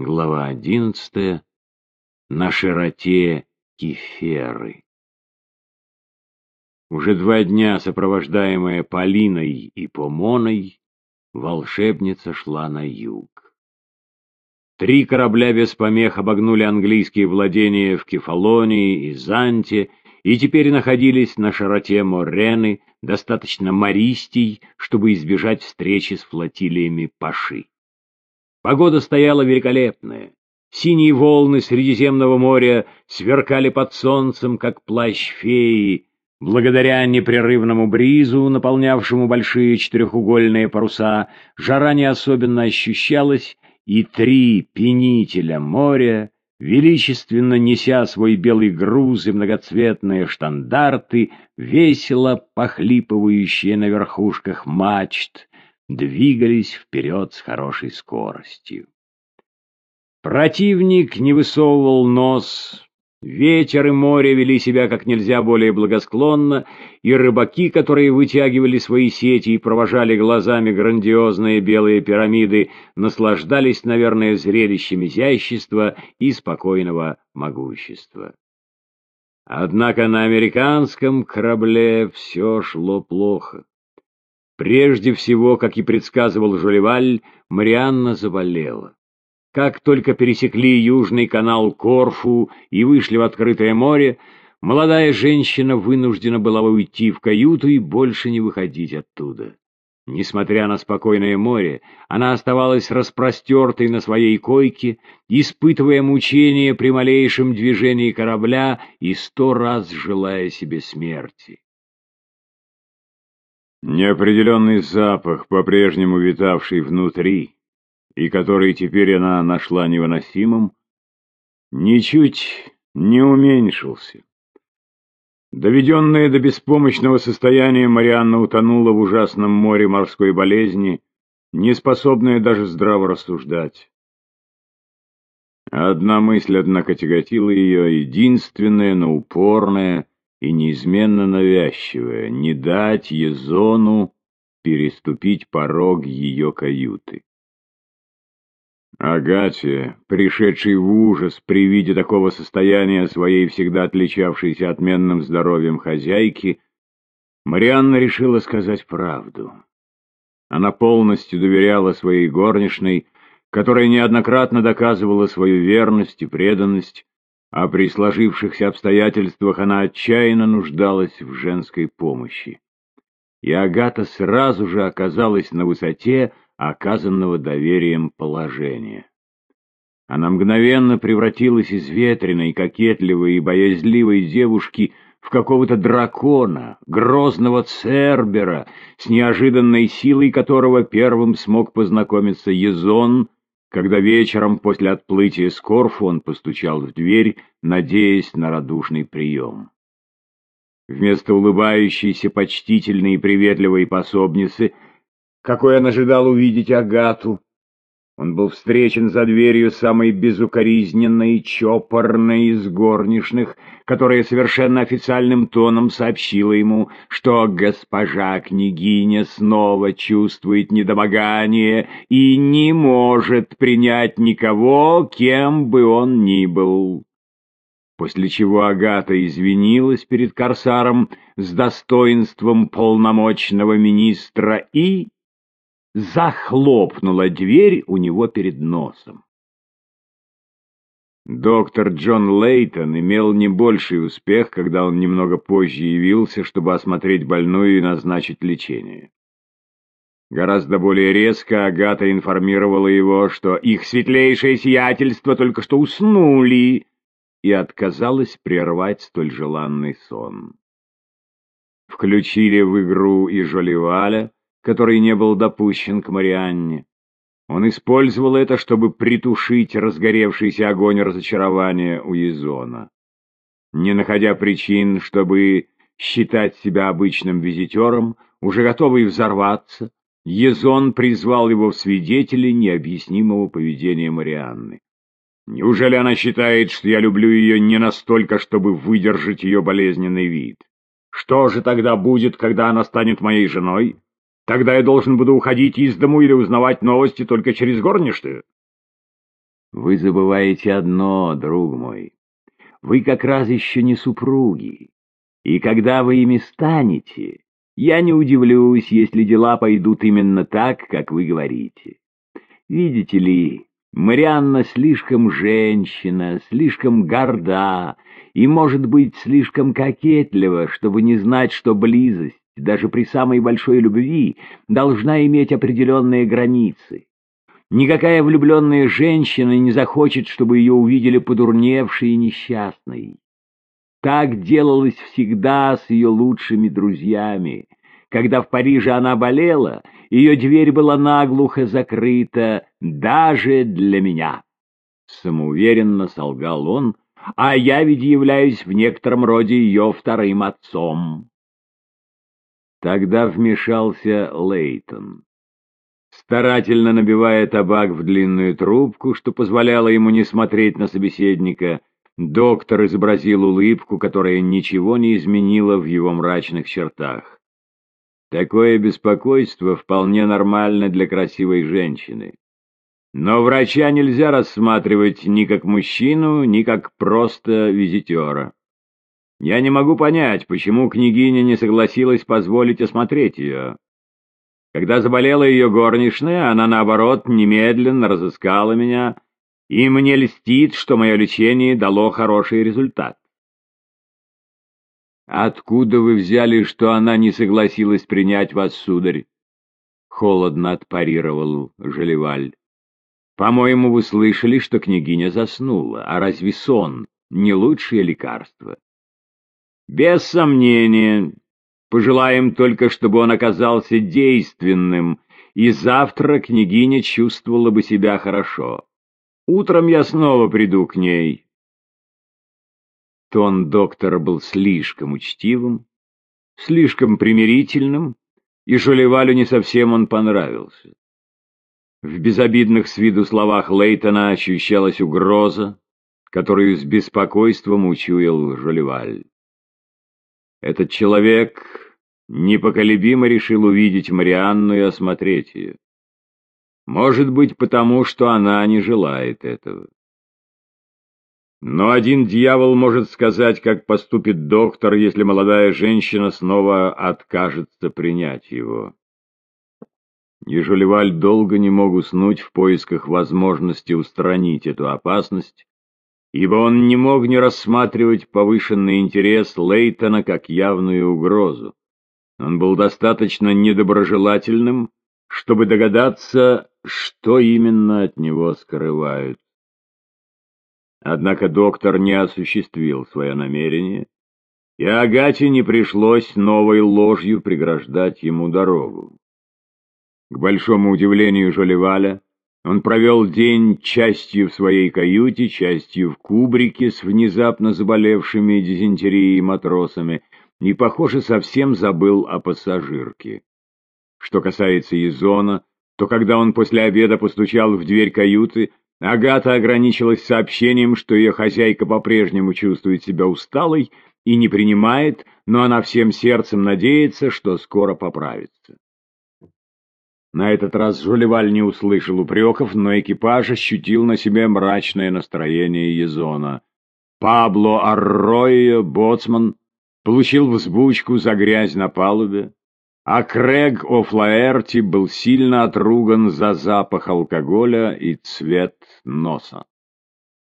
Глава одиннадцатая. На широте Кеферы. Уже два дня, сопровождаемая Полиной и Помоной, волшебница шла на юг. Три корабля без помех обогнули английские владения в Кефалонии и Занте и теперь находились на широте Морены, достаточно мористей, чтобы избежать встречи с флотилиями Паши. Погода стояла великолепная. Синие волны Средиземного моря сверкали под солнцем, как плащ феи, Благодаря непрерывному бризу, наполнявшему большие четырехугольные паруса, жара не особенно ощущалась, и три пенителя моря, величественно неся свой белый груз и многоцветные штандарты, весело похлипывающие на верхушках мачт, двигались вперед с хорошей скоростью. Противник не высовывал нос, Ветер и море вели себя как нельзя более благосклонно, и рыбаки, которые вытягивали свои сети и провожали глазами грандиозные белые пирамиды, наслаждались, наверное, зрелищем изящества и спокойного могущества. Однако на американском корабле все шло плохо. Прежде всего, как и предсказывал Жолеваль, Марианна заболела. Как только пересекли южный канал Корфу и вышли в открытое море, молодая женщина вынуждена была уйти в каюту и больше не выходить оттуда. Несмотря на спокойное море, она оставалась распростертой на своей койке, испытывая мучения при малейшем движении корабля и сто раз желая себе смерти. Неопределенный запах, по-прежнему витавший внутри, и который теперь она нашла невыносимым, ничуть не уменьшился. Доведенная до беспомощного состояния, Марианна утонула в ужасном море морской болезни, не способная даже здраво рассуждать. Одна мысль, однако, тяготила ее, единственная, но упорная и неизменно навязчивая — не дать Езону переступить порог ее каюты. Агатия, пришедший в ужас при виде такого состояния своей всегда отличавшейся отменным здоровьем хозяйки, Марианна решила сказать правду. Она полностью доверяла своей горничной, которая неоднократно доказывала свою верность и преданность, а при сложившихся обстоятельствах она отчаянно нуждалась в женской помощи. И Агата сразу же оказалась на высоте, оказанного доверием положения. Она мгновенно превратилась из ветреной, кокетливой и боязливой девушки в какого-то дракона, грозного цербера, с неожиданной силой которого первым смог познакомиться Езон, когда вечером после отплытия с Корфу он постучал в дверь, надеясь на радушный прием. Вместо улыбающейся, почтительной и приветливой пособницы — какой он ожидал увидеть Агату. Он был встречен за дверью самой безукоризненной и чопорной из горничных, которая совершенно официальным тоном сообщила ему, что госпожа-княгиня снова чувствует недомогание и не может принять никого, кем бы он ни был. После чего Агата извинилась перед Корсаром с достоинством полномочного министра и захлопнула дверь у него перед носом. Доктор Джон Лейтон имел не больший успех, когда он немного позже явился, чтобы осмотреть больную и назначить лечение. Гораздо более резко Агата информировала его, что их светлейшее сиятельство только что уснули, и отказалась прервать столь желанный сон. Включили в игру и Жолеваля, который не был допущен к Марианне. Он использовал это, чтобы притушить разгоревшийся огонь разочарования у Езона. Не находя причин, чтобы считать себя обычным визитером, уже готовый взорваться, Езон призвал его в свидетели необъяснимого поведения Марианны. Неужели она считает, что я люблю ее не настолько, чтобы выдержать ее болезненный вид? Что же тогда будет, когда она станет моей женой? Тогда я должен буду уходить из дому или узнавать новости только через горничную. Вы забываете одно, друг мой. Вы как раз еще не супруги. И когда вы ими станете, я не удивлюсь, если дела пойдут именно так, как вы говорите. Видите ли, Марианна слишком женщина, слишком горда и, может быть, слишком кокетлива, чтобы не знать, что близость, даже при самой большой любви, должна иметь определенные границы. Никакая влюбленная женщина не захочет, чтобы ее увидели подурневшей и несчастной. Так делалось всегда с ее лучшими друзьями. Когда в Париже она болела, ее дверь была наглухо закрыта даже для меня. Самоуверенно солгал он, а я ведь являюсь в некотором роде ее вторым отцом. Тогда вмешался Лейтон. Старательно набивая табак в длинную трубку, что позволяло ему не смотреть на собеседника, доктор изобразил улыбку, которая ничего не изменила в его мрачных чертах. Такое беспокойство вполне нормально для красивой женщины. Но врача нельзя рассматривать ни как мужчину, ни как просто визитера. Я не могу понять, почему княгиня не согласилась позволить осмотреть ее. Когда заболела ее горничная, она, наоборот, немедленно разыскала меня, и мне льстит, что мое лечение дало хороший результат. «Откуда вы взяли, что она не согласилась принять вас, сударь?» — холодно отпарировал Жалеваль. «По-моему, вы слышали, что княгиня заснула, а разве сон не лучшее лекарство?» «Без сомнения. Пожелаем только, чтобы он оказался действенным, и завтра княгиня чувствовала бы себя хорошо. Утром я снова приду к ней». Тон доктора был слишком учтивым, слишком примирительным, и Жолевалю не совсем он понравился. В безобидных с виду словах Лейтона ощущалась угроза, которую с беспокойством учуял Жолеваль. Этот человек непоколебимо решил увидеть Марианну и осмотреть ее. Может быть, потому что она не желает этого. Но один дьявол может сказать, как поступит доктор, если молодая женщина снова откажется принять его. Ежелеваль долго не мог уснуть в поисках возможности устранить эту опасность, ибо он не мог не рассматривать повышенный интерес Лейтона как явную угрозу. Он был достаточно недоброжелательным, чтобы догадаться, что именно от него скрывают. Однако доктор не осуществил свое намерение, и Агате не пришлось новой ложью преграждать ему дорогу. К большому удивлению Жолеваля, он провел день частью в своей каюте, частью в кубрике с внезапно заболевшими дизентерией матросами и, похоже, совсем забыл о пассажирке. Что касается Езона, то когда он после обеда постучал в дверь каюты, Агата ограничилась сообщением, что ее хозяйка по-прежнему чувствует себя усталой и не принимает, но она всем сердцем надеется, что скоро поправится. На этот раз Жулеваль не услышал упреков, но экипаж ощутил на себе мрачное настроение Езона. Пабло Арройо, боцман, получил взбучку за грязь на палубе, а Крэг О'Флаэрти был сильно отруган за запах алкоголя и цвет носа.